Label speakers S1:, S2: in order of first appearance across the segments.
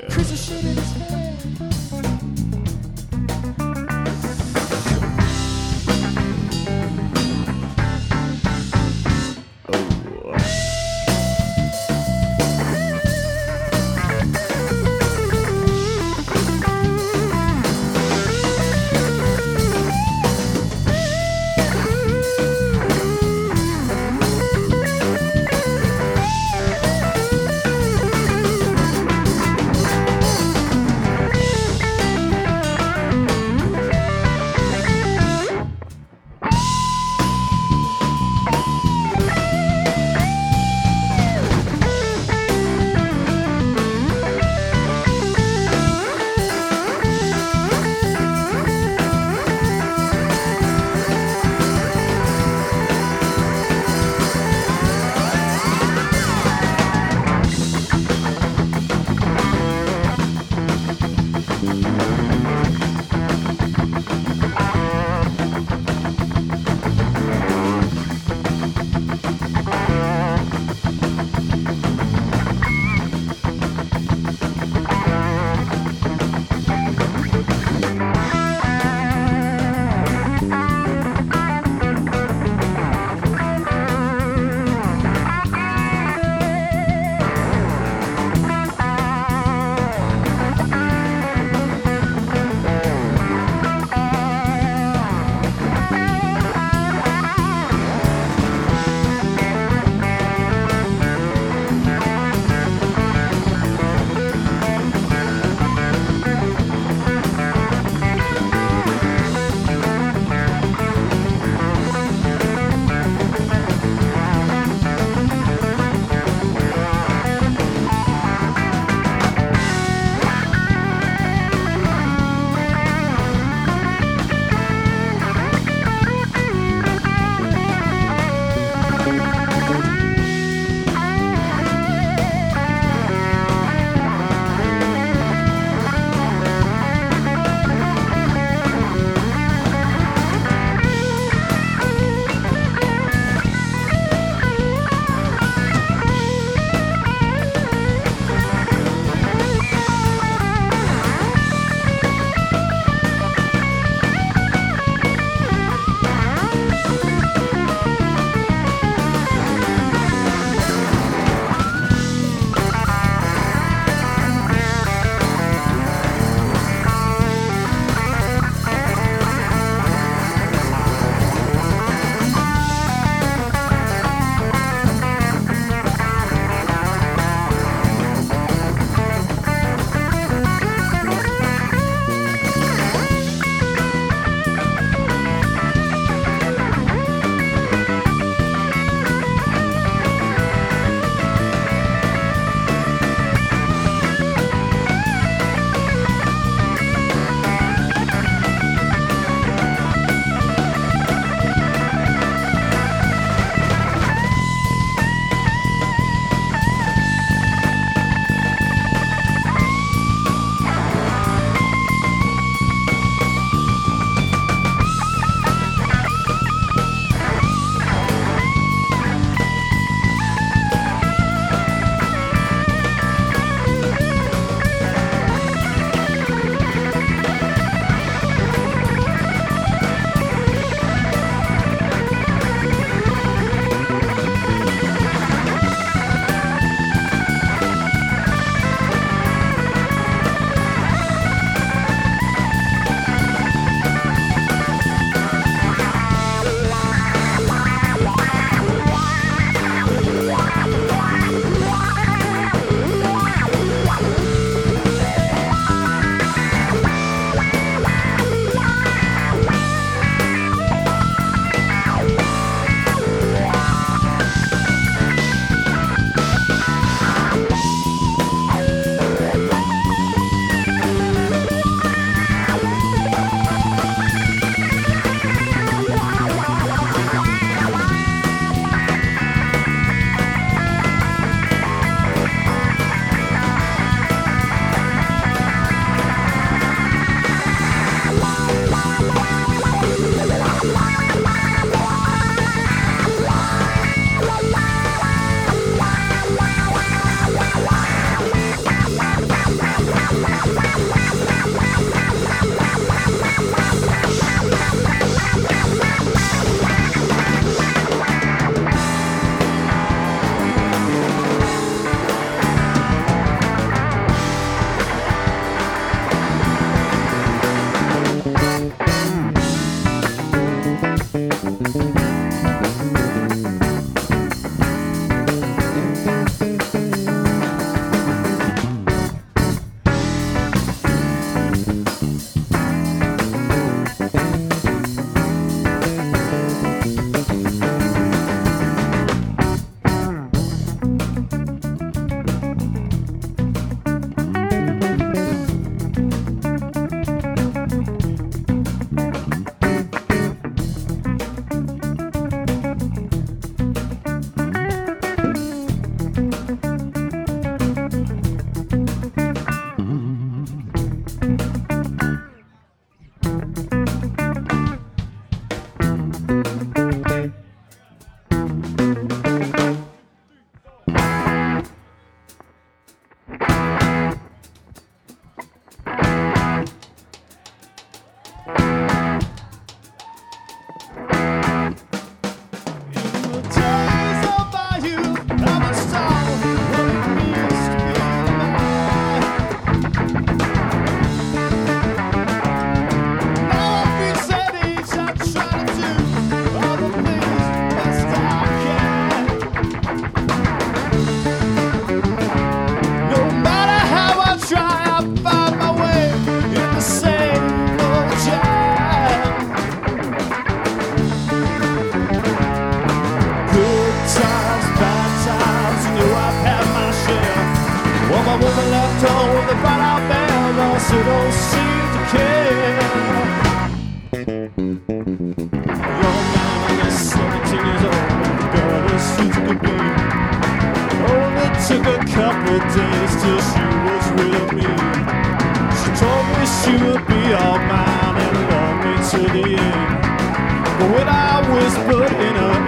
S1: that crazy shit don't seem to care. Man is 17 years old, is. Only took a couple days till she was me. She told me she would be all mine and love me to the end. But when I whispered in her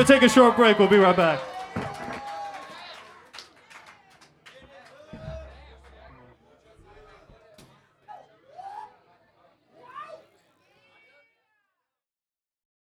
S1: going to take a short break. We'll be right back.